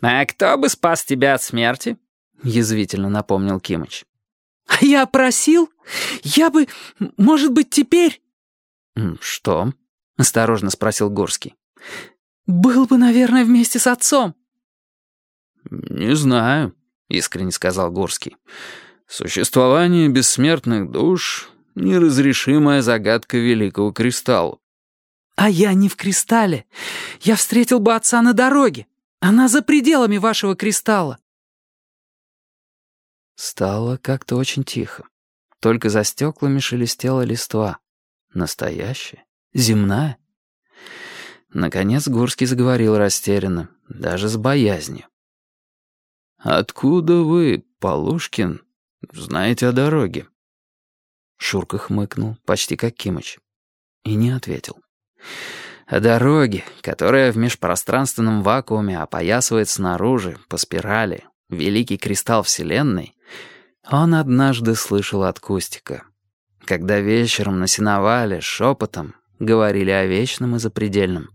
«А кто бы спас тебя от смерти?» — язвительно напомнил Кимыч. «А я просил? Я бы... Может быть, теперь...» «Что?» — осторожно спросил Горский. «Был бы, наверное, вместе с отцом». «Не знаю», — искренне сказал Горский. «Существование бессмертных душ — неразрешимая загадка Великого Кристалла». «А я не в Кристалле. Я встретил бы отца на дороге. Она за пределами вашего Кристалла». Стало как-то очень тихо. Только за стеклами шелестела листва. Настоящая? Земная? Наконец Гурский заговорил растерянно, даже с боязнью. «Откуда вы, Полушкин, знаете о дороге?» Шурка хмыкнул, почти как Кимыч, и не ответил. О дороге, которая в межпространственном вакууме опоясывает снаружи, по спирали, великий кристалл Вселенной, он однажды слышал от Кустика, когда вечером на сеновале шепотом говорили о вечном и запредельном.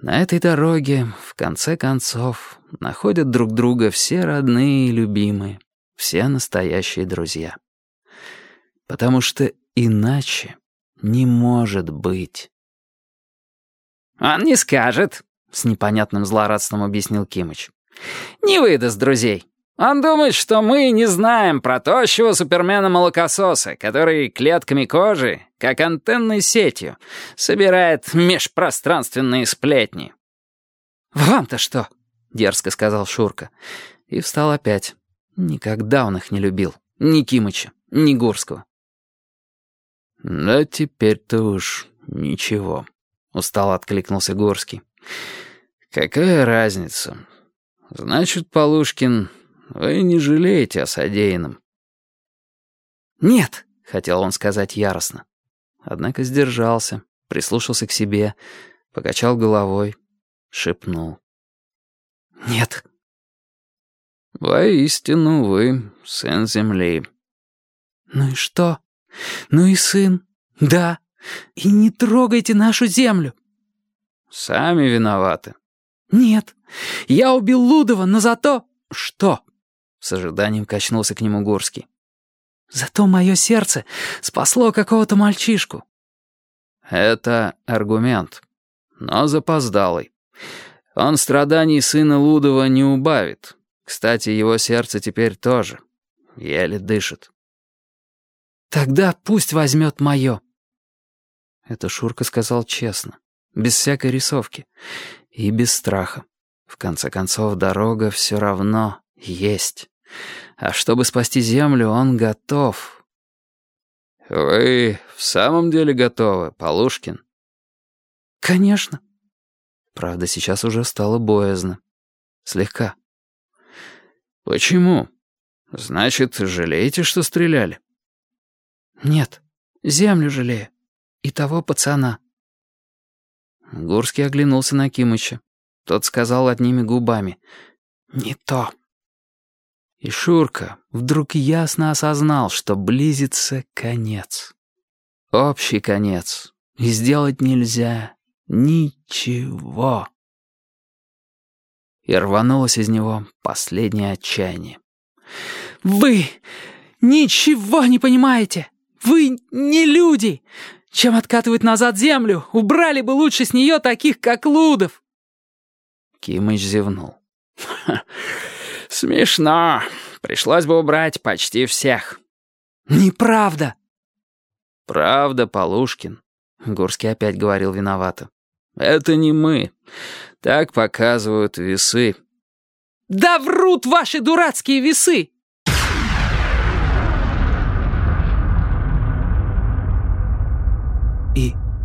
На этой дороге, в конце концов, находят друг друга все родные и любимые, все настоящие друзья. Потому что иначе не может быть. «Он не скажет», — с непонятным злорадством объяснил Кимыч. «Не выдаст друзей. Он думает, что мы не знаем про тощего супермена-молокососа, который клетками кожи, как антенной сетью, собирает межпространственные сплетни. «Вам-то что?» — дерзко сказал Шурка. И встал опять. Никогда он их не любил. Ни Кимыча, ни Гурского. «Да теперь-то уж ничего», — устало откликнулся Горский. «Какая разница? Значит, Полушкин вы не жалеете о содеянном». «Нет», — хотел он сказать яростно. Однако сдержался, прислушался к себе, покачал головой, шепнул. «Нет». «Воистину вы сын земли». «Ну и что? Ну и сын? Да. И не трогайте нашу землю». «Сами виноваты». «Нет. Я убил Лудова, но зато...» «Что?» С ожиданием качнулся к нему Горский. «Зато мое сердце спасло какого-то мальчишку». «Это аргумент, но запоздалый. Он страданий сына Лудова не убавит. Кстати, его сердце теперь тоже. Еле дышит». «Тогда пусть возьмет мое». Это Шурка сказал честно, без всякой рисовки и без страха. В конце концов, дорога все равно есть. А чтобы спасти землю, он готов. «Вы в самом деле готовы, Полушкин?» «Конечно». Правда, сейчас уже стало боязно. Слегка. «Почему? Значит, жалеете, что стреляли?» «Нет, землю жалею. И того пацана». Гурский оглянулся на Кимыча. Тот сказал одними губами. «Не то». И Шурка вдруг ясно осознал, что близится конец. Общий конец. И сделать нельзя ничего. И рванулось из него последнее отчаяние. «Вы ничего не понимаете! Вы не люди! Чем откатывать назад землю, убрали бы лучше с нее таких, как Лудов!» Кимыч зевнул. «Смешно. Пришлось бы убрать почти всех». «Неправда». «Правда, Полушкин», — Гурский опять говорил виновато. «Это не мы. Так показывают весы». «Да врут ваши дурацкие весы!»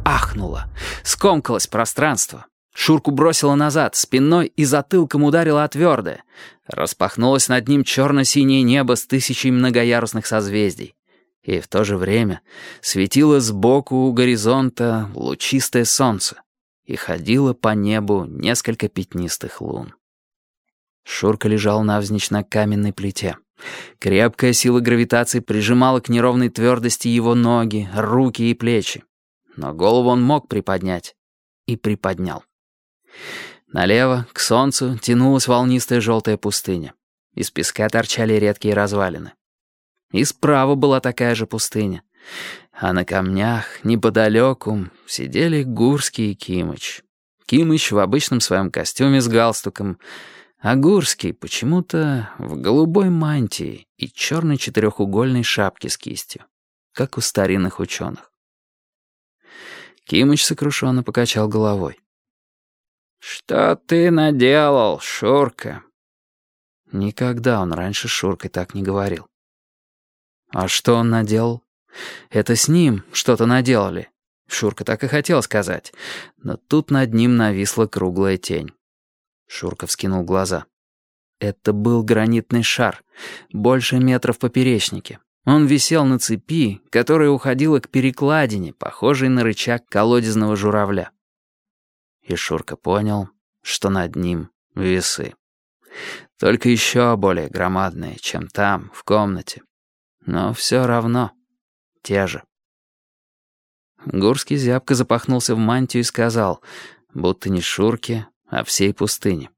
И ахнуло. Скомкалось пространство. Шурку бросило назад, спиной и затылком ударило о твердое. Распахнулось над ним черно-синее небо с тысячей многоярусных созвездий. И в то же время светило сбоку у горизонта лучистое солнце, и ходило по небу несколько пятнистых лун. Шурка лежал навзничь на каменной плите. Крепкая сила гравитации прижимала к неровной твердости его ноги, руки и плечи. Но голову он мог приподнять. И приподнял. Налево, к солнцу, тянулась волнистая желтая пустыня. Из песка торчали редкие развалины. И справа была такая же пустыня. А на камнях, неподалеку, сидели Гурский и Кимыч. Кимыч в обычном своем костюме с галстуком, а Гурский почему-то в голубой мантии и черной четырехугольной шапке с кистью, как у старинных ученых. Кимыч сокрушенно покачал головой. «Что ты наделал, Шурка?» Никогда он раньше с Шуркой так не говорил. А что он наделал? Это с ним что-то наделали. Шурка так и хотел сказать. Но тут над ним нависла круглая тень. Шурка вскинул глаза. Это был гранитный шар, больше метра в поперечнике. Он висел на цепи, которая уходила к перекладине, похожей на рычаг колодезного журавля. И Шурка понял, что над ним весы. Только еще более громадные, чем там, в комнате. Но все равно те же. Гурский зябко запахнулся в мантию и сказал, будто не Шурке, а всей пустыне.